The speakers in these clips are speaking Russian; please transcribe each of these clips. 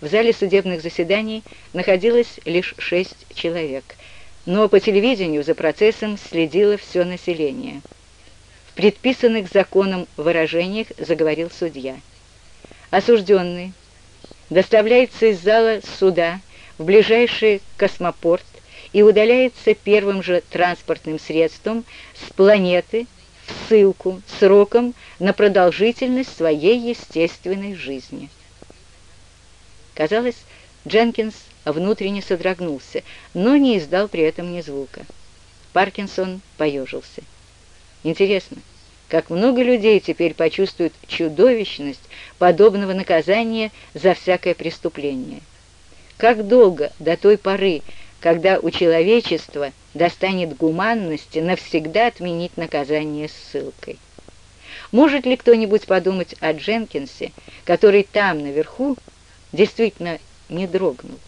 В зале судебных заседаний находилось лишь шесть человек, но по телевидению за процессом следило все население. В предписанных законом выражениях заговорил судья. Осужденный доставляется из зала суда в ближайший космопорт и удаляется первым же транспортным средством с планеты в ссылку сроком на продолжительность своей естественной жизни. Казалось, Дженкинс внутренне содрогнулся, но не издал при этом ни звука. Паркинсон поежился. Интересно, как много людей теперь почувствуют чудовищность подобного наказания за всякое преступление. Как долго до той поры, когда у человечества достанет гуманности навсегда отменить наказание ссылкой? Может ли кто-нибудь подумать о Дженкинсе, который там, наверху, действительно не дрогнул?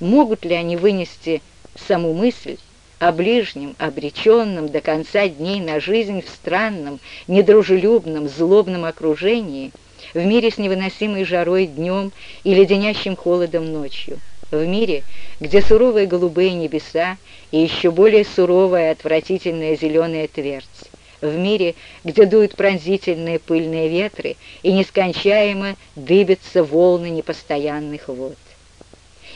Могут ли они вынести саму мысль, о ближнем, обреченном до конца дней на жизнь в странном, недружелюбном, злобном окружении, в мире с невыносимой жарой днем и леденящим холодом ночью, в мире, где суровые голубые небеса и еще более суровая отвратительная зеленая твердь, в мире, где дуют пронзительные пыльные ветры и нескончаемо дыбятся волны непостоянных вод.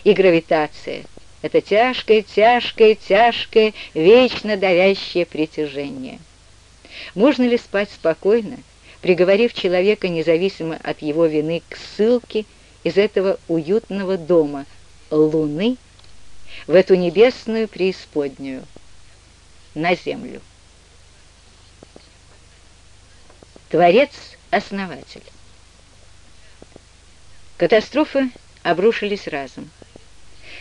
И гравитация — это тяжкое, тяжкое, тяжкое, вечно давящее притяжение. Можно ли спать спокойно, приговорив человека независимо от его вины к ссылке из этого уютного дома, луны, в эту небесную преисподнюю, на землю? Творец-основатель. Катастрофы обрушились разом.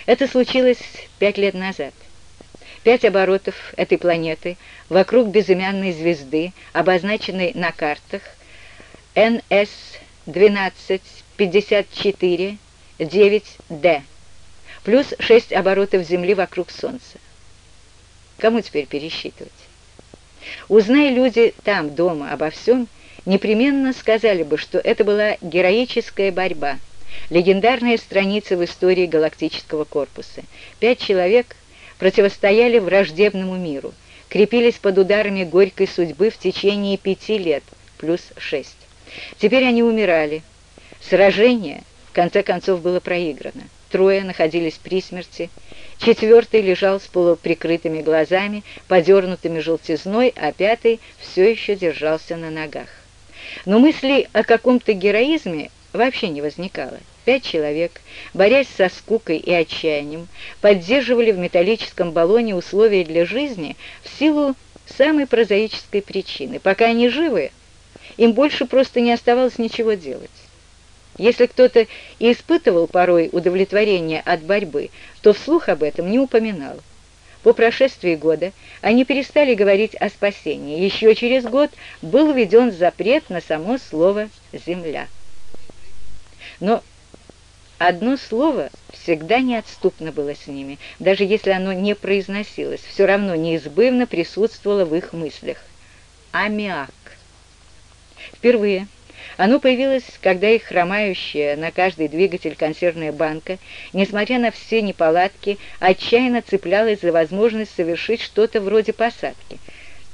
Это случилось пять лет назад. Пять оборотов этой планеты вокруг безымянной звезды, обозначенной на картах NS-1254-9D, плюс шесть оборотов Земли вокруг Солнца. Кому теперь пересчитывать? Узнай люди там, дома, обо всем, непременно сказали бы, что это была героическая борьба – Легендарная страница в истории галактического корпуса. Пять человек противостояли враждебному миру, крепились под ударами горькой судьбы в течение пяти лет, плюс шесть. Теперь они умирали. Сражение, в конце концов, было проиграно. Трое находились при смерти, четвертый лежал с полуприкрытыми глазами, подернутыми желтизной, а пятый все еще держался на ногах. Но мысли о каком-то героизме вообще не возникало. Пять человек, борясь со скукой и отчаянием, поддерживали в металлическом баллоне условия для жизни в силу самой прозаической причины. Пока они живы, им больше просто не оставалось ничего делать. Если кто-то и испытывал порой удовлетворение от борьбы, то вслух об этом не упоминал. По прошествии года они перестали говорить о спасении. Еще через год был введен запрет на само слово «земля». Но одно слово всегда неотступно было с ними, даже если оно не произносилось, все равно неизбывно присутствовало в их мыслях. Аммиак. Впервые оно появилось, когда их хромающая на каждый двигатель консервная банка, несмотря на все неполадки, отчаянно цеплялась за возможность совершить что-то вроде посадки.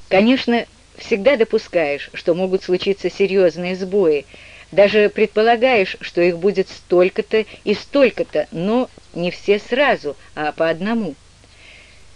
Конечно, всегда допускаешь, что могут случиться серьезные сбои, даже предполагаешь, что их будет столько-то и столько-то, но не все сразу, а по одному.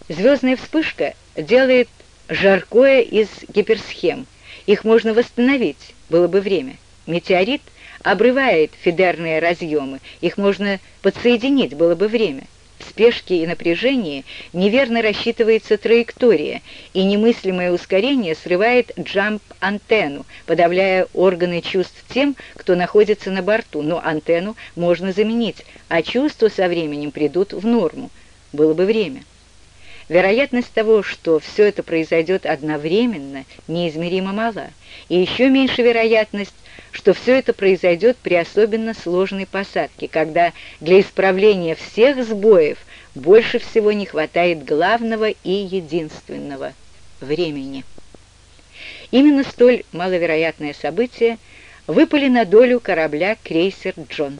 Звездная вспышка делает жаркое из гиперсхем. Их можно восстановить, было бы время. Метеорит обрывает фидерные разъемы, их можно подсоединить, было бы время. В спешке и напряжении неверно рассчитывается траектория, и немыслимое ускорение срывает джамп-антенну, подавляя органы чувств тем, кто находится на борту, но антенну можно заменить, а чувства со временем придут в норму. Было бы время. Вероятность того, что все это произойдет одновременно, неизмеримо мала, и еще меньше вероятность, что все это произойдет при особенно сложной посадке, когда для исправления всех сбоев больше всего не хватает главного и единственного – времени. Именно столь маловероятное событие выпали на долю корабля крейсер «Джон».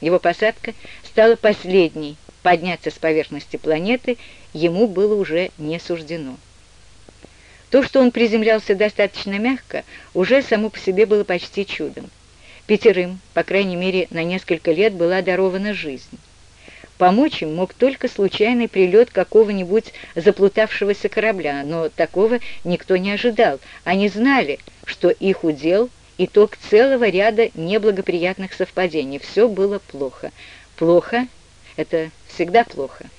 Его посадка стала последней, подняться с поверхности планеты ему было уже не суждено. То, что он приземлялся достаточно мягко, уже само по себе было почти чудом. Пятерым, по крайней мере, на несколько лет была дарована жизнь. Помочь им мог только случайный прилет какого-нибудь заплутавшегося корабля, но такого никто не ожидал. Они знали, что их удел – итог целого ряда неблагоприятных совпадений. Все было плохо. Плохо – это всегда плохо.